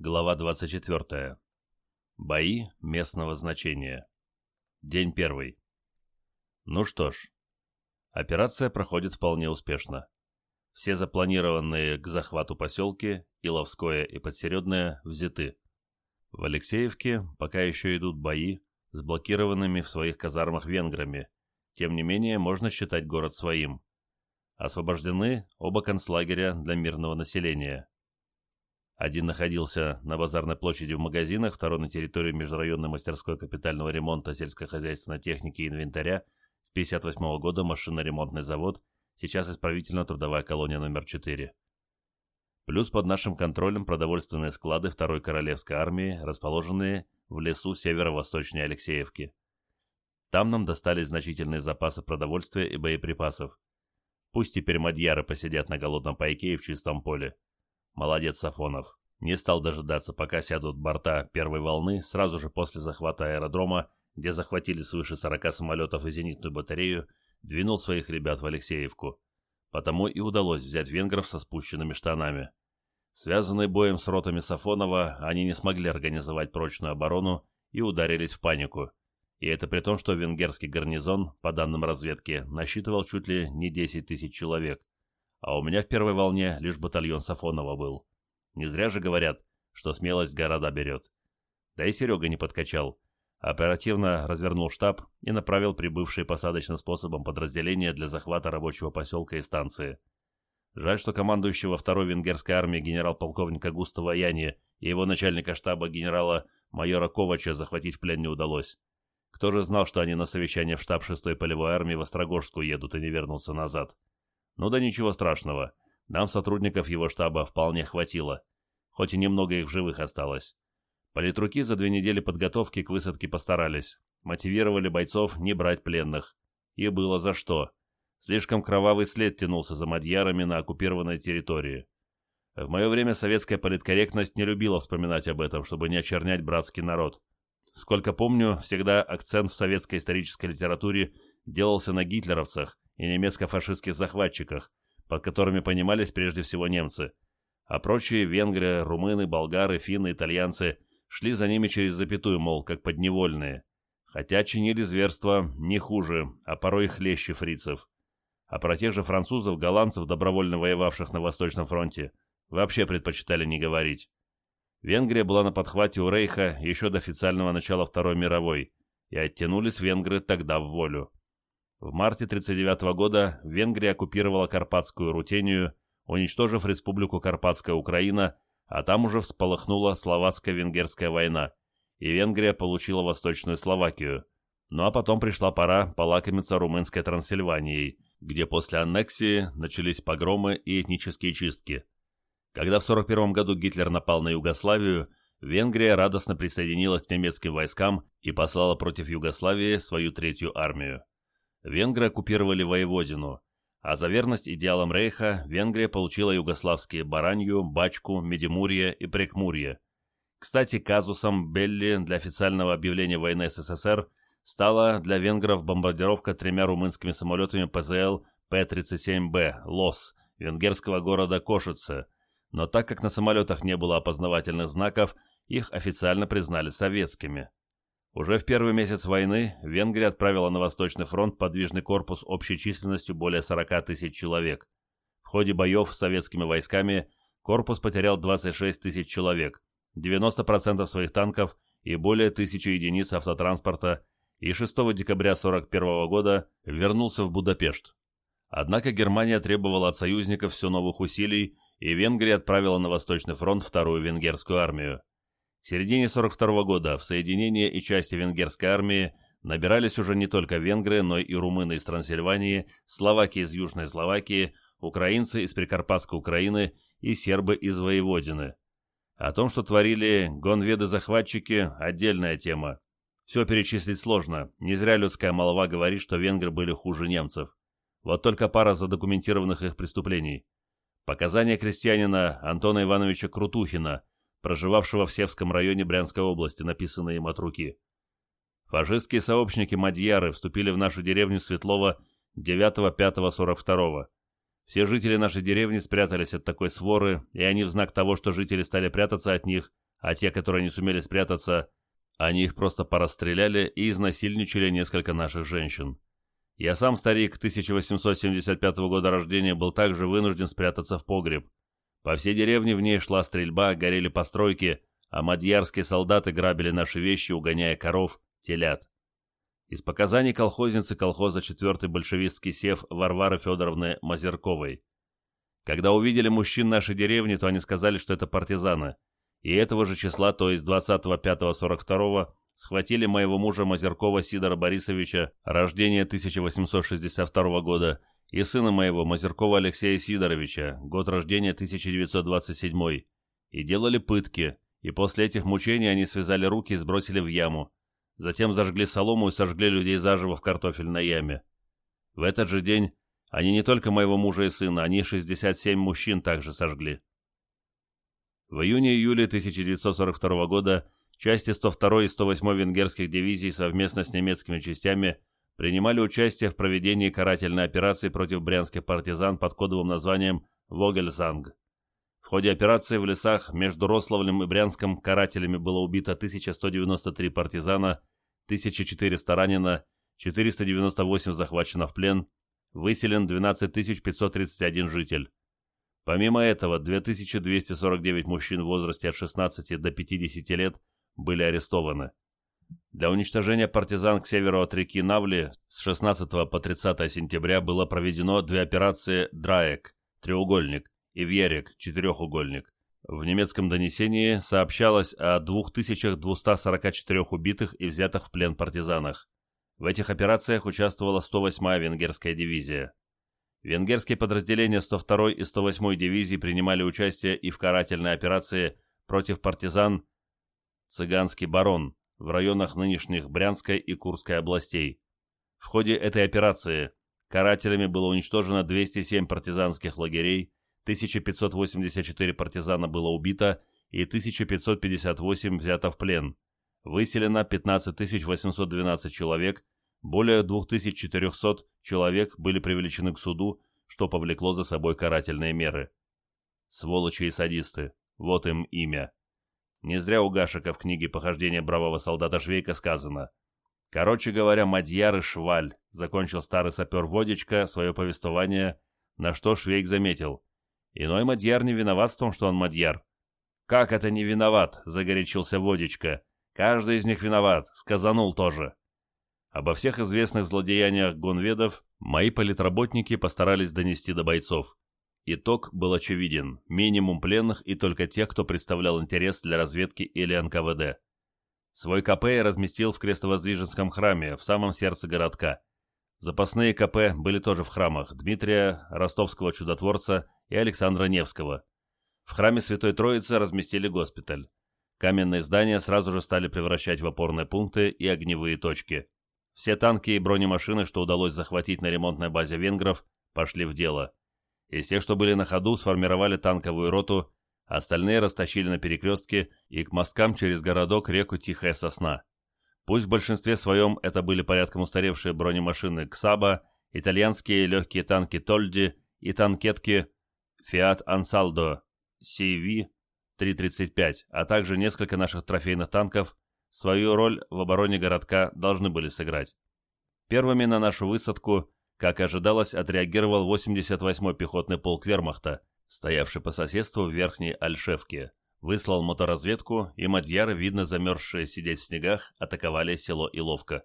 Глава 24. Бои местного значения. День первый. Ну что ж, операция проходит вполне успешно. Все запланированные к захвату поселки, Иловское и Подсередное, взяты. В Алексеевке пока еще идут бои с блокированными в своих казармах венграми. Тем не менее, можно считать город своим. Освобождены оба концлагеря для мирного населения. Один находился на базарной площади в магазинах, второй на территории межрайонной мастерской капитального ремонта сельскохозяйственной техники и инвентаря с 58 года машино-ремонтный завод, сейчас исправительно-трудовая колония номер 4. Плюс под нашим контролем продовольственные склады Второй Королевской армии, расположенные в лесу северо-восточнее Алексеевки. Там нам достались значительные запасы продовольствия и боеприпасов. Пусть теперь мадьяры посидят на голодном пайке и в чистом поле. Молодец Сафонов. Не стал дожидаться, пока сядут борта первой волны, сразу же после захвата аэродрома, где захватили свыше 40 самолетов и зенитную батарею, двинул своих ребят в Алексеевку. Потому и удалось взять венгров со спущенными штанами. Связанные боем с ротами Сафонова, они не смогли организовать прочную оборону и ударились в панику. И это при том, что венгерский гарнизон, по данным разведки, насчитывал чуть ли не 10 тысяч человек – а у меня в первой волне лишь батальон Сафонова был. Не зря же говорят, что смелость города берет. Да и Серега не подкачал. Оперативно развернул штаб и направил прибывшие посадочным способом подразделения для захвата рабочего поселка и станции. Жаль, что командующего второй венгерской армии генерал-полковника Густава Яни и его начальника штаба генерала майора Ковача захватить в плен не удалось. Кто же знал, что они на совещание в штаб 6-й полевой армии в Острогожску едут и не вернутся назад? Ну да ничего страшного. Нам сотрудников его штаба вполне хватило. Хоть и немного их в живых осталось. Политруки за две недели подготовки к высадке постарались. Мотивировали бойцов не брать пленных. И было за что. Слишком кровавый след тянулся за мадьярами на оккупированной территории. В мое время советская политкорректность не любила вспоминать об этом, чтобы не очернять братский народ. Сколько помню, всегда акцент в советской исторической литературе делался на гитлеровцах и немецко-фашистских захватчиках, под которыми понимались прежде всего немцы, а прочие венгры, румыны, болгары, финны, итальянцы шли за ними через запятую, мол, как подневольные, хотя чинили зверства не хуже, а порой и хлеще фрицев. А про тех же французов, голландцев, добровольно воевавших на Восточном фронте, вообще предпочитали не говорить. Венгрия была на подхвате у Рейха еще до официального начала Второй мировой, и оттянулись венгры тогда в волю. В марте 1939 года Венгрия оккупировала Карпатскую Рутению, уничтожив Республику Карпатская Украина, а там уже всполохнула Словацко-Венгерская война, и Венгрия получила Восточную Словакию. Ну а потом пришла пора полакомиться румынской Трансильванией, где после аннексии начались погромы и этнические чистки. Когда в 1941 году Гитлер напал на Югославию, Венгрия радостно присоединилась к немецким войскам и послала против Югославии свою третью армию. Венгры оккупировали Воеводину, а за верность идеалам Рейха Венгрия получила югославские Баранью, Бачку, Медимурье и Прекмурье. Кстати, казусом Белли для официального объявления войны СССР стала для венгров бомбардировка тремя румынскими самолетами ПЗЛ П-37Б «Лос» венгерского города Кошице, но так как на самолетах не было опознавательных знаков, их официально признали советскими. Уже в первый месяц войны Венгрия отправила на Восточный фронт подвижный корпус общей численностью более 40 тысяч человек. В ходе боев с советскими войсками корпус потерял 26 тысяч человек, 90% своих танков и более тысячи единиц автотранспорта и 6 декабря 1941 года вернулся в Будапешт. Однако Германия требовала от союзников все новых усилий, и Венгрия отправила на Восточный фронт вторую венгерскую армию. В середине 42 года в соединение и части венгерской армии набирались уже не только венгры, но и румыны из Трансильвании, словаки из Южной Словакии, украинцы из Прикарпатской Украины и сербы из Воеводины. О том, что творили гонведы-захватчики, отдельная тема. Все перечислить сложно, не зря людская молва говорит, что венгры были хуже немцев. Вот только пара задокументированных их преступлений. Показания крестьянина Антона Ивановича Крутухина – проживавшего в Севском районе Брянской области, написанные им от руки. Фашистские сообщники Мадьяры вступили в нашу деревню Светлова 9-5-42. Все жители нашей деревни спрятались от такой своры, и они в знак того, что жители стали прятаться от них, а те, которые не сумели спрятаться, они их просто порастреляли и изнасильничали несколько наших женщин. Я сам, старик 1875 года рождения, был также вынужден спрятаться в погреб. По всей деревне в ней шла стрельба, горели постройки, а мадьярские солдаты грабили наши вещи, угоняя коров, телят. Из показаний колхозницы колхоза 4-й большевистский сев Варвары Федоровны Мазерковой. Когда увидели мужчин нашей деревни, то они сказали, что это партизаны. И этого же числа, то есть 25-42 схватили моего мужа Мазеркова Сидора Борисовича, рождения 1862 года, и сына моего Мазеркова Алексея Сидоровича, год рождения 1927, и делали пытки, и после этих мучений они связали руки и сбросили в яму. Затем зажгли солому и сожгли людей заживо в картофельной яме. В этот же день они не только моего мужа и сына, они 67 мужчин также сожгли. В июне-июле 1942 года части 102 и 108 венгерских дивизий совместно с немецкими частями принимали участие в проведении карательной операции против брянских партизан под кодовым названием «Вогельзанг». В ходе операции в лесах между Рославлем и Брянском карателями было убито 1193 партизана, 1400 ранено, 498 захвачено в плен, выселен 12531 житель. Помимо этого, 2249 мужчин в возрасте от 16 до 50 лет были арестованы. Для уничтожения партизан к северу от реки Навли с 16 по 30 сентября было проведено две операции «Драек» – треугольник, и «Вьерик» – четырехугольник. В немецком донесении сообщалось о 2244 убитых и взятых в плен партизанах. В этих операциях участвовала 108-я венгерская дивизия. Венгерские подразделения 102-й и 108-й дивизии принимали участие и в карательной операции против партизан «Цыганский барон» в районах нынешних Брянской и Курской областей. В ходе этой операции карателями было уничтожено 207 партизанских лагерей, 1584 партизана было убито и 1558 взято в плен. Выселено 15 812 человек, более 2400 человек были привлечены к суду, что повлекло за собой карательные меры. Сволочи и садисты. Вот им имя. Не зря у Гашика в книге «Похождение бравого солдата Швейка» сказано «Короче говоря, Мадьяр и Шваль», — закончил старый сапер Водичка свое повествование, на что Швейк заметил. Иной Мадьяр не виноват в том, что он Мадьяр. «Как это не виноват?» — загорячился Водичка. «Каждый из них виноват, сказанул тоже». Обо всех известных злодеяниях гонведов мои политработники постарались донести до бойцов. Итог был очевиден. Минимум пленных и только тех, кто представлял интерес для разведки или НКВД. Свой КП я разместил в Крестовоздвиженском храме, в самом сердце городка. Запасные КП были тоже в храмах Дмитрия, ростовского чудотворца и Александра Невского. В храме Святой Троицы разместили госпиталь. Каменные здания сразу же стали превращать в опорные пункты и огневые точки. Все танки и бронемашины, что удалось захватить на ремонтной базе венгров, пошли в дело. Из тех, что были на ходу, сформировали танковую роту, остальные растащили на перекрестке и к мосткам через городок реку Тихая Сосна. Пусть в большинстве своем это были порядком устаревшие бронемашины «Ксаба», итальянские легкие танки «Тольди» и танкетки «Фиат Ансалдо» CV-335, а также несколько наших трофейных танков, свою роль в обороне городка должны были сыграть. Первыми на нашу высадку, как ожидалось, отреагировал 88-й пехотный полк вермахта, стоявший по соседству в Верхней Альшевке выслал моторазведку, и мадьяры, видно замерзшие сидеть в снегах, атаковали село Иловка.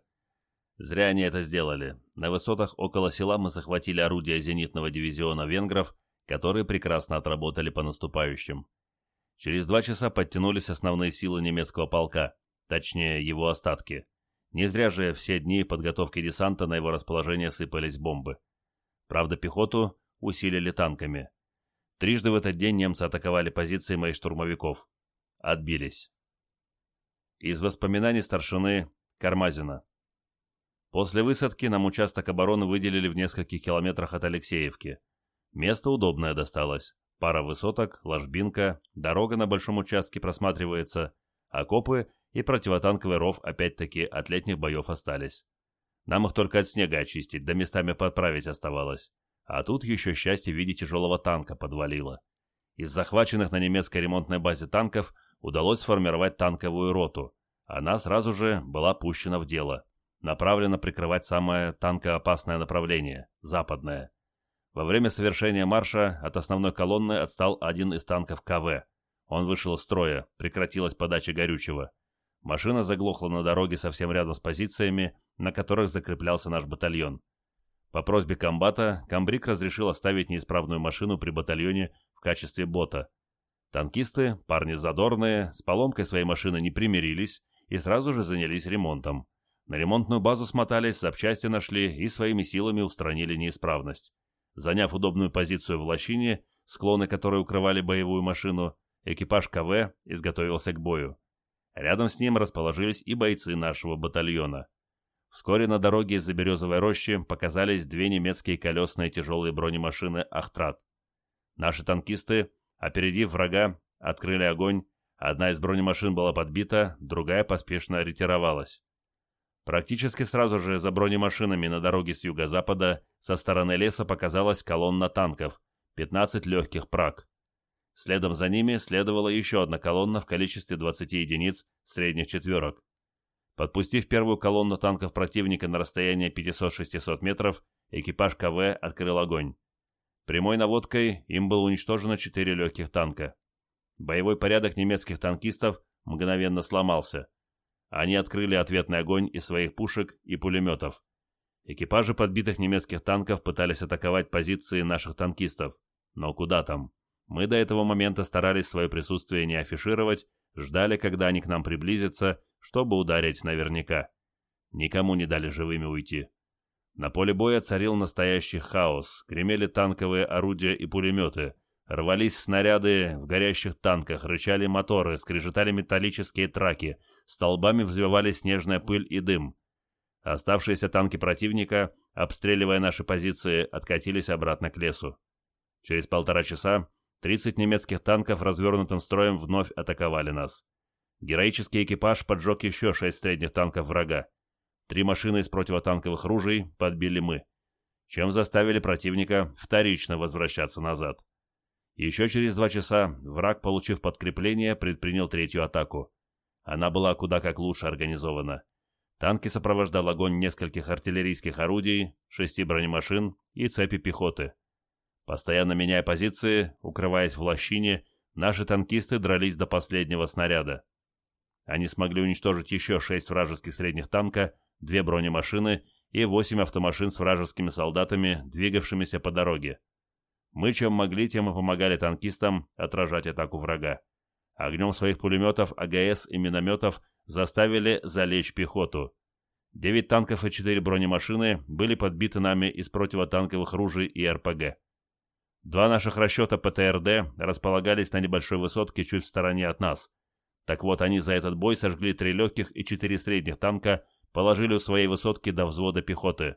Зря они это сделали. На высотах около села мы захватили орудия зенитного дивизиона венгров, которые прекрасно отработали по наступающим. Через два часа подтянулись основные силы немецкого полка, точнее его остатки. Не зря же все дни подготовки десанта на его расположение сыпались бомбы. Правда, пехоту усилили танками. Трижды в этот день немцы атаковали позиции моих штурмовиков. Отбились. Из воспоминаний старшины Кармазина. После высадки нам участок обороны выделили в нескольких километрах от Алексеевки. Место удобное досталось. Пара высоток, ложбинка, дорога на большом участке просматривается, окопы и противотанковый ров опять-таки от летних боев остались. Нам их только от снега очистить, да местами подправить оставалось. А тут еще счастье в виде тяжелого танка подвалило. Из захваченных на немецкой ремонтной базе танков удалось сформировать танковую роту. Она сразу же была пущена в дело, направлена прикрывать самое танкоопасное направление – западное. Во время совершения марша от основной колонны отстал один из танков КВ. Он вышел из строя, прекратилась подача горючего. Машина заглохла на дороге совсем рядом с позициями, на которых закреплялся наш батальон. По просьбе комбата, комбриг разрешил оставить неисправную машину при батальоне в качестве бота. Танкисты, парни задорные, с поломкой своей машины не примирились и сразу же занялись ремонтом. На ремонтную базу смотались, запчасти нашли и своими силами устранили неисправность. Заняв удобную позицию в лощине, склоны которой укрывали боевую машину, экипаж КВ изготовился к бою. Рядом с ним расположились и бойцы нашего батальона. Вскоре на дороге из-за Березовой рощи показались две немецкие колесные тяжелые бронемашины «Ахтрат». Наши танкисты, опередив врага, открыли огонь, одна из бронемашин была подбита, другая поспешно ретировалась. Практически сразу же за бронемашинами на дороге с юго-запада со стороны леса показалась колонна танков, 15 легких праг. Следом за ними следовала еще одна колонна в количестве 20 единиц средних четверок. Подпустив первую колонну танков противника на расстояние 500-600 метров, экипаж КВ открыл огонь. Прямой наводкой им было уничтожено 4 легких танка. Боевой порядок немецких танкистов мгновенно сломался. Они открыли ответный огонь из своих пушек и пулеметов. Экипажи подбитых немецких танков пытались атаковать позиции наших танкистов. Но куда там? Мы до этого момента старались свое присутствие не афишировать, ждали, когда они к нам приблизятся, чтобы ударить наверняка. Никому не дали живыми уйти. На поле боя царил настоящий хаос, гремели танковые орудия и пулеметы, рвались снаряды в горящих танках, рычали моторы, скрежетали металлические траки, столбами взвивались снежная пыль и дым. Оставшиеся танки противника, обстреливая наши позиции, откатились обратно к лесу. Через полтора часа 30 немецких танков развернутым строем вновь атаковали нас. Героический экипаж поджег еще шесть средних танков врага. Три машины из противотанковых ружей подбили мы, чем заставили противника вторично возвращаться назад. Еще через два часа враг, получив подкрепление, предпринял третью атаку. Она была куда как лучше организована. Танки сопровождал огонь нескольких артиллерийских орудий, шести бронемашин и цепи пехоты. Постоянно меняя позиции, укрываясь в лощине, наши танкисты дрались до последнего снаряда. Они смогли уничтожить еще шесть вражеских средних танка, две бронемашины и восемь автомашин с вражескими солдатами, двигавшимися по дороге. Мы чем могли, тем и помогали танкистам отражать атаку врага. Огнем своих пулеметов, АГС и минометов заставили залечь пехоту. Девять танков и четыре бронемашины были подбиты нами из противотанковых ружей и РПГ. Два наших расчета ПТРД располагались на небольшой высотке чуть в стороне от нас – так вот, они за этот бой сожгли три легких и четыре средних танка, положили у своей высотки до взвода пехоты.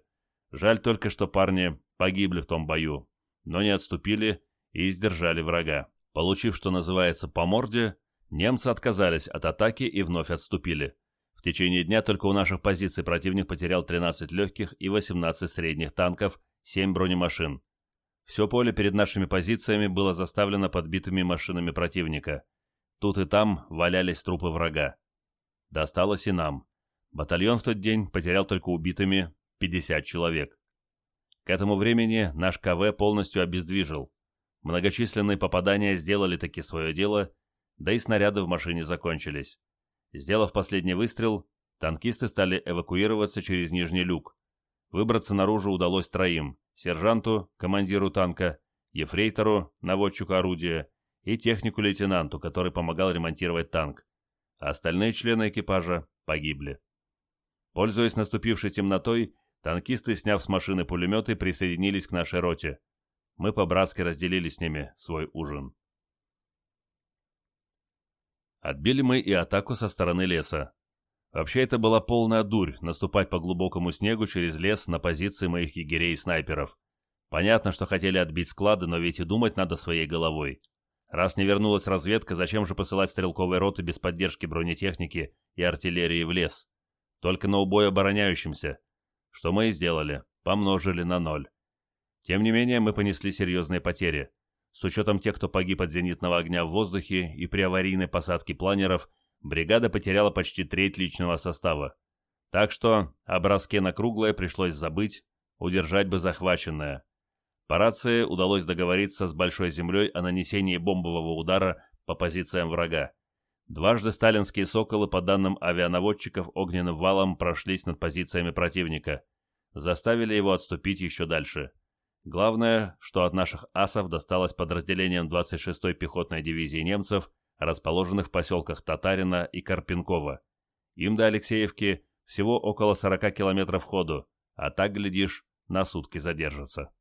Жаль только, что парни погибли в том бою, но не отступили и сдержали врага. Получив, что называется, по морде, немцы отказались от атаки и вновь отступили. В течение дня только у наших позиций противник потерял 13 легких и 18 средних танков, 7 бронемашин. Все поле перед нашими позициями было заставлено подбитыми машинами противника – Тут и там валялись трупы врага. Досталось и нам. Батальон в тот день потерял только убитыми 50 человек. К этому времени наш КВ полностью обездвижил. Многочисленные попадания сделали таки свое дело, да и снаряды в машине закончились. Сделав последний выстрел, танкисты стали эвакуироваться через нижний люк. Выбраться наружу удалось троим – сержанту, командиру танка, ефрейтору, наводчику орудия и технику-лейтенанту, который помогал ремонтировать танк. А остальные члены экипажа погибли. Пользуясь наступившей темнотой, танкисты, сняв с машины пулеметы, присоединились к нашей роте. Мы по-братски разделили с ними свой ужин. Отбили мы и атаку со стороны леса. Вообще это была полная дурь наступать по глубокому снегу через лес на позиции моих егерей и снайперов. Понятно, что хотели отбить склады, но ведь и думать надо своей головой. Раз не вернулась разведка, зачем же посылать стрелковые роты без поддержки бронетехники и артиллерии в лес? Только на убой обороняющимся. Что мы и сделали, помножили на ноль. Тем не менее, мы понесли серьезные потери. С учетом тех, кто погиб от зенитного огня в воздухе и при аварийной посадке планеров, бригада потеряла почти треть личного состава. Так что о броске на круглое пришлось забыть, удержать бы захваченное. По рации удалось договориться с Большой Землей о нанесении бомбового удара по позициям врага. Дважды сталинские «Соколы», по данным авианаводчиков, огненным валом прошлись над позициями противника. Заставили его отступить еще дальше. Главное, что от наших асов досталось подразделениям 26-й пехотной дивизии немцев, расположенных в поселках Татарина и Карпенкова. Им до Алексеевки всего около 40 километров ходу, а так, глядишь, на сутки задержатся.